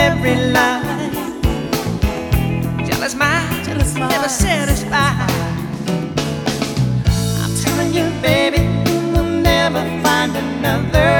every line. Jealous mind, jealous mind, never satisfied. I'm telling you, baby, we'll never find another.